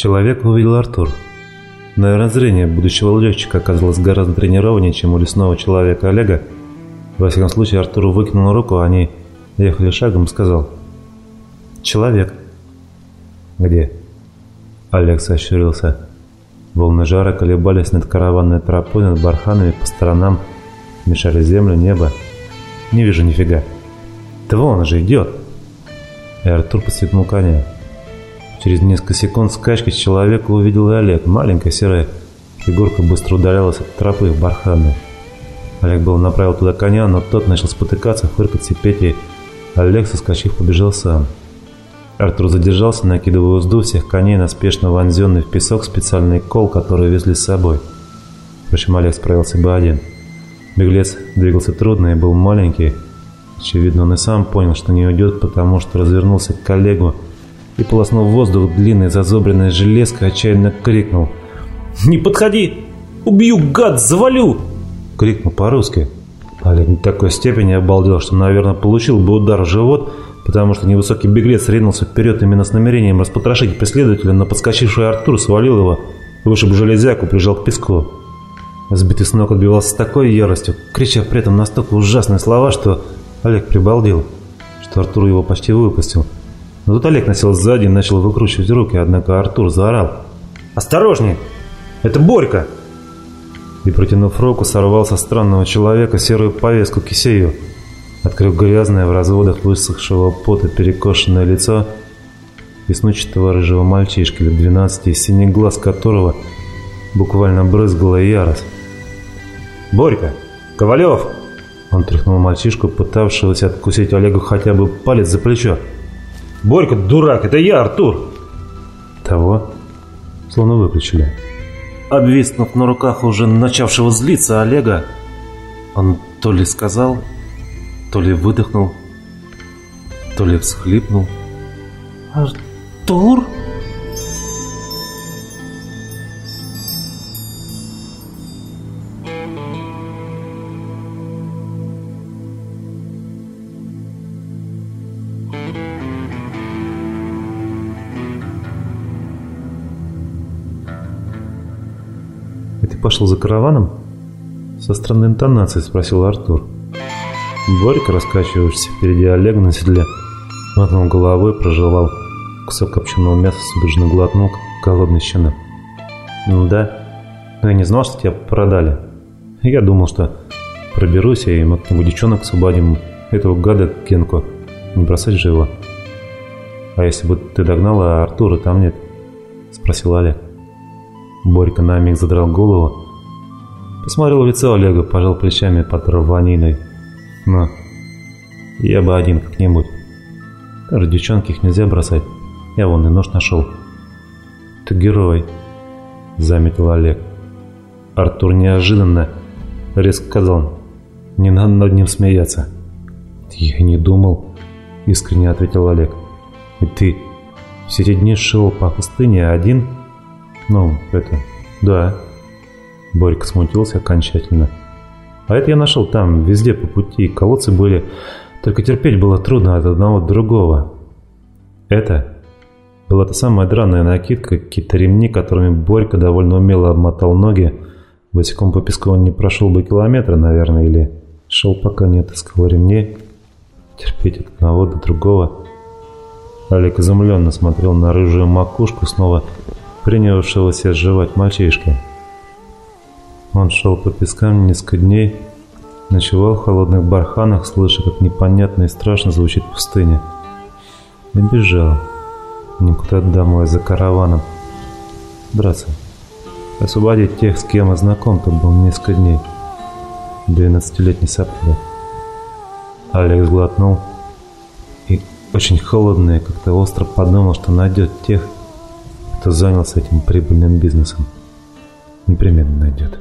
Человек увидел Артур. Наверное, зрение будущего летчика оказалось гораздо тренированнее, чем у лесного человека Олега. Во всяком случае, Артур выкинул руку, а они ехали шагом и сказал «Человек». «Где?» Олег сощурился. Волны жара колебались над караванной тропой, над барханами по сторонам, мешали землю, небо. «Не вижу нифига». «Да вон же идет!» И Артур подстегнул коня. Через несколько секунд скачки человека увидел и Олег. Маленькая серая фигурка быстро удалялась от тропы в барханы. Олег был направил туда коня, но тот начал спотыкаться, фыркать и петь, и Олег, соскочив, побежал сам. Артур задержался, накидывая узду всех коней на спешно вонзенный в песок специальный кол, который везли с собой. Впрочем, Олег справился бы один. Беглец двигался трудно и был маленький. Очевидно, он и сам понял, что не уйдет, потому что развернулся к коллегу и полоснул в длинной зазубренной железкой, отчаянно крикнул. «Не подходи! Убью, гад, завалю!» Крикнул по-русски. Олег до такой степени обалдел, что, наверное, получил бы удар в живот, потому что невысокий беглец ринулся вперед именно с намерением распотрошить преследователя, но подскочивший Артур свалил его, вышиб железяку, прижал к песку. Сбитый с ног отбивался с такой яростью, крича при этом настолько ужасные слова, что Олег прибалдел, что Артур его почти выпустил. Но тут Олег насел сзади и начал выкручивать руки, однако Артур заорал. «Осторожней! Это Борька!» И, протянув руку, сорвал со странного человека серую повестку кисею. Открыв грязное в разводах высохшего пота перекошенное лицо веснучатого рыжего мальчишки лет 12, синий глаз которого буквально брызгала ярость. «Борька! Ковалев!» Он тряхнул мальчишку, пытавшегося откусить Олегу хотя бы палец за плечо. Борька, дурак, это я, Артур!» Того словно выключили. Обвиснув на руках уже начавшего злиться Олега, он то ли сказал, то ли выдохнул, то ли всхлипнул. «Артур?» Пошел за караваном?» Со странной интонацией спросил Артур. Борька, раскачиваешься впереди Олега на седле, мотнул головой, прожевал кусок копченого мяса, судорожно глотнул, голодный щенок. «Ну да, но я не знал, что тебя продали. Я думал, что проберусь, и нему девчонок освободим, этого гада Кенко, не бросать же его». «А если бы ты догнала, а Артура там нет?» – спросил Олег. Борька на миг задрал голову, посмотрел в лицо Олега, пожал плечами под рваниной. «Ну, я бы один как-нибудь. Даже девчонки их нельзя бросать. Я вон и нож нашел». «Ты герой», — заметил Олег. Артур неожиданно резко сказал, «Не надо над ним смеяться». «Я не думал», — искренне ответил Олег. «И ты все эти дни шел по пустыне один?» «Ну, это... да». Борька смутился окончательно. «А это я нашел там, везде по пути. Колодцы были... Только терпеть было трудно от одного до другого. Это была та самая драная накидка, какие-то ремни, которыми Борька довольно умело обмотал ноги. Босиком по песку он не прошел бы километра, наверное, или шел, пока не отыскал ремней. Терпеть от одного до другого. Олег изумленно смотрел на рыжую макушку, снова принявшегося сживать мальчишки. Он шел по пескам несколько дней, ночевал в холодных барханах, слыша, как непонятно и страшно звучит пустыня. И бежал никуда домой за караваном. Драться. Освободить тех, с кем я знаком, тут был несколько дней. Двенадцатилетний сапля. Олег сглотнул и очень холодный, как-то остро подумал, что найдет тех, кто занялся этим прибыльным бизнесом, непременно найдет.